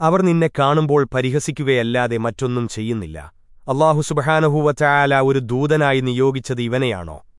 അവർ നിന്നെ കാണുമ്പോൾ പരിഹസിക്കുകയല്ലാതെ മറ്റൊന്നും ചെയ്യുന്നില്ല. അള്ളാഹു സുബഹാനഹൂവറ്റായാല ഒരു ദൂതനായി നിയോഗിച്ചത് ഇവനെയാണോ?